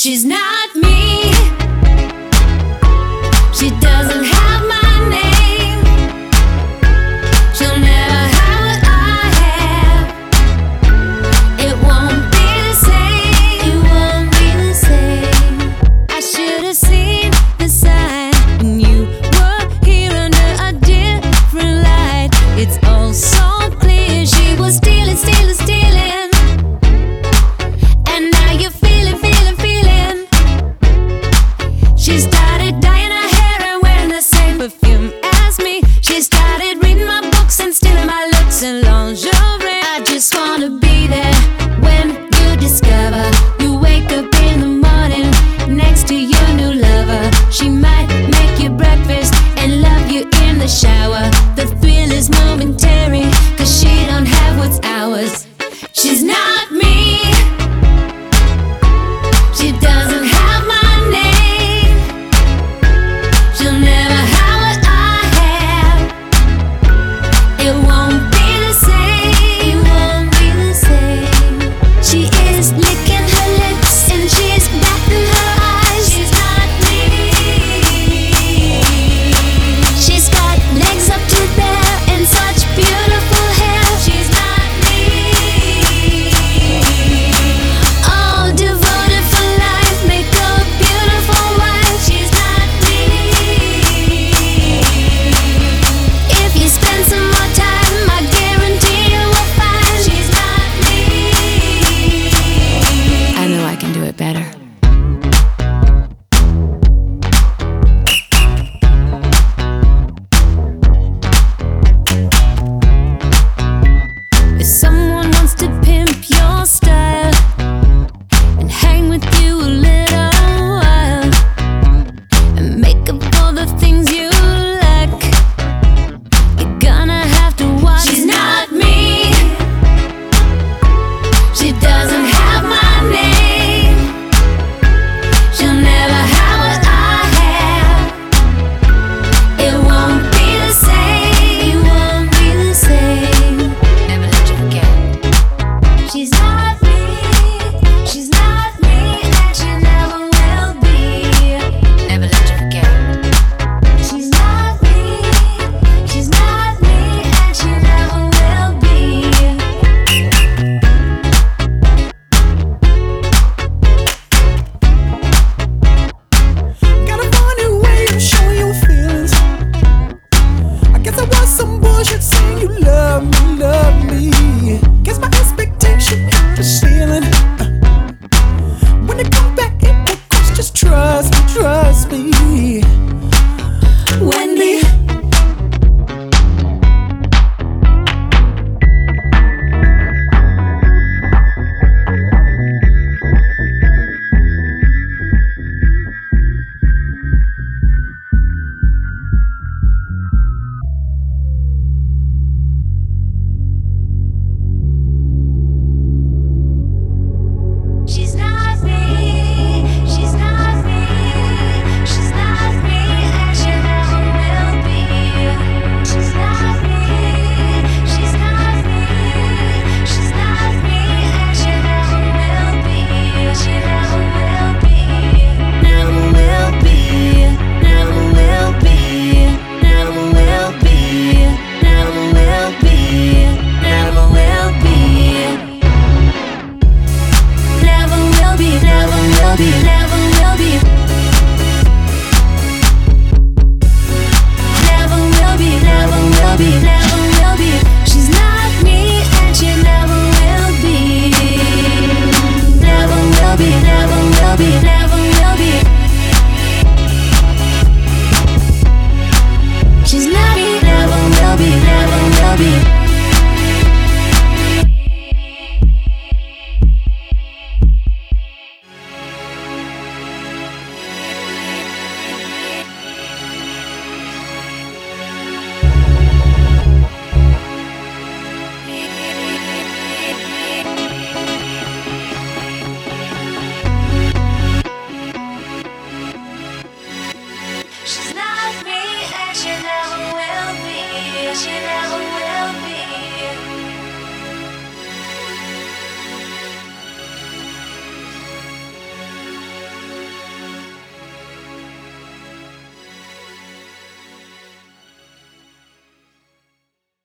She's not me. She doesn't have